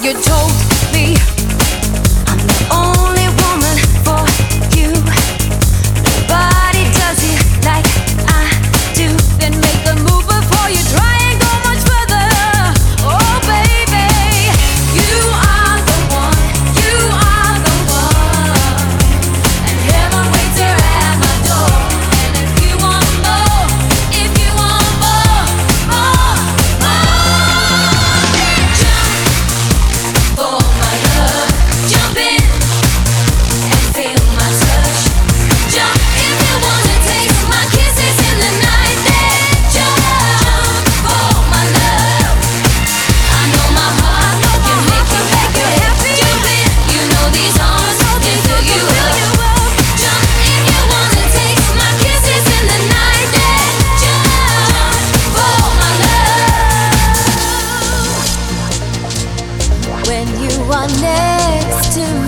You told me next to me.